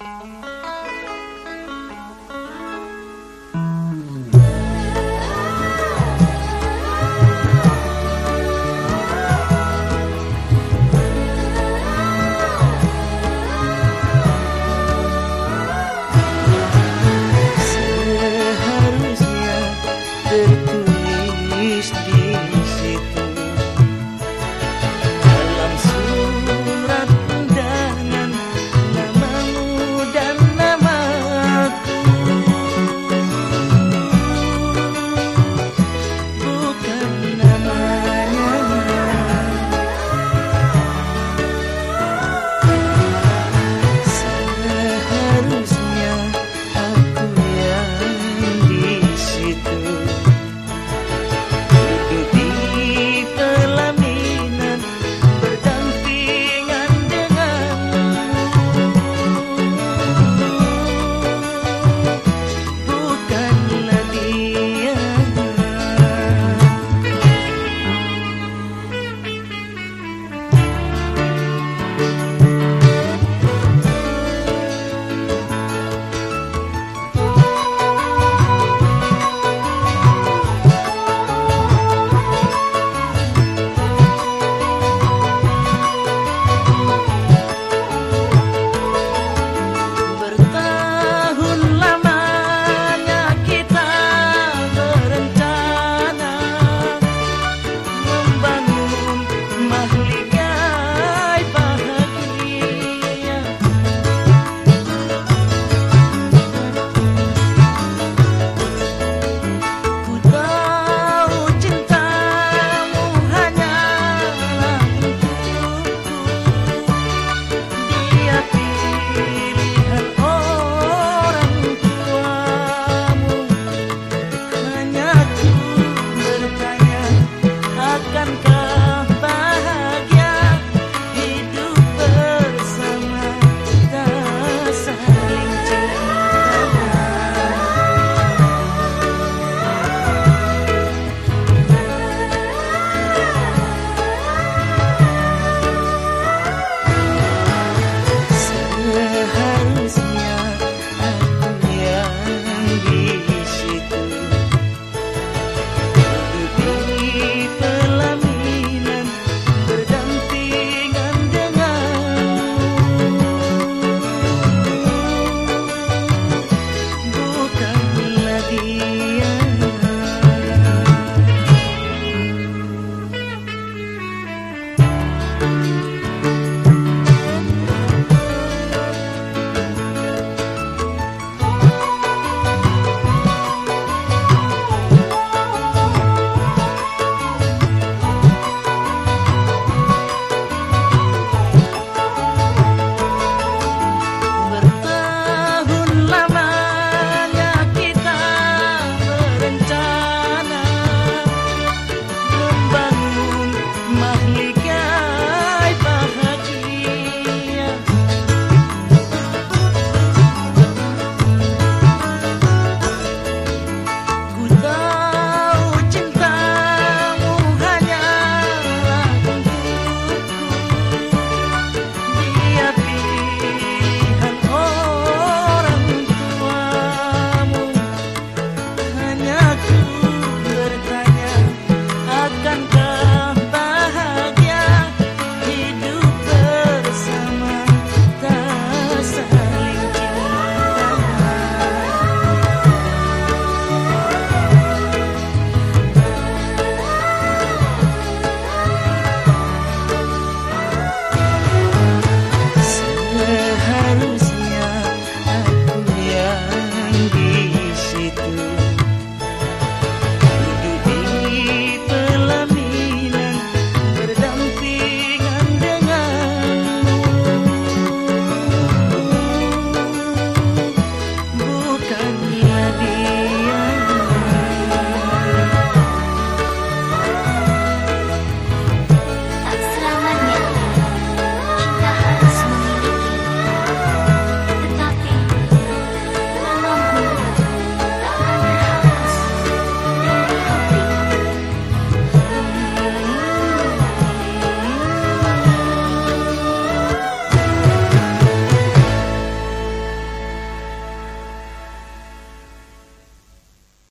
Bye.